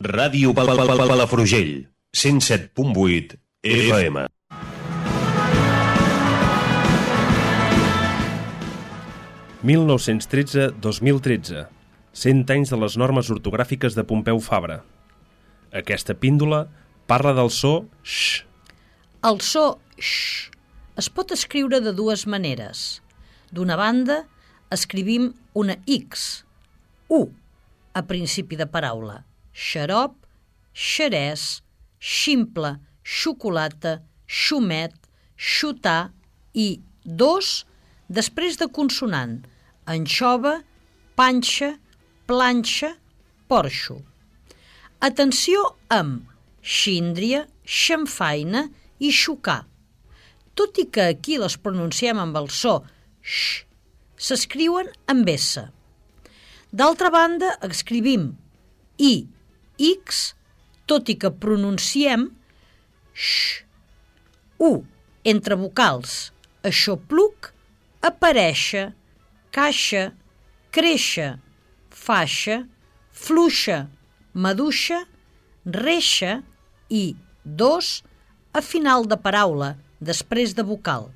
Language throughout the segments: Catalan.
Ràdio Pal Pal Pal Palafrugell, 107.8 FM. ...1913-2013, 100 anys de les normes ortogràfiques de Pompeu Fabra. Aquesta píndola parla del so x. El so x es pot escriure de dues maneres. D'una banda, escrivim una x, u, a principi de paraula, xarop, xerès, ximple, xocolata, xumet, xutar i dos després de consonant, anxova, panxa, planxa, porxo. Atenció amb xíndria, xamfaina i xucar. Tot i que aquí les pronunciem amb el so x, s'escriuen amb S. D'altra banda, escrivim i, x, tot i que pronunciem x, u, entre vocals, aixopluc, aparèixer, caixa, créixer, faixa, fluixa, maduixa, reixa i dos a final de paraula, després de vocal.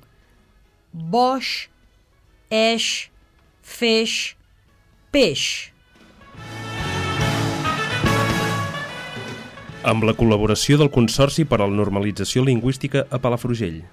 Boix, eix, feix, peix. Amb la col·laboració del Consorci per a la Normalització Lingüística a Palafrugell.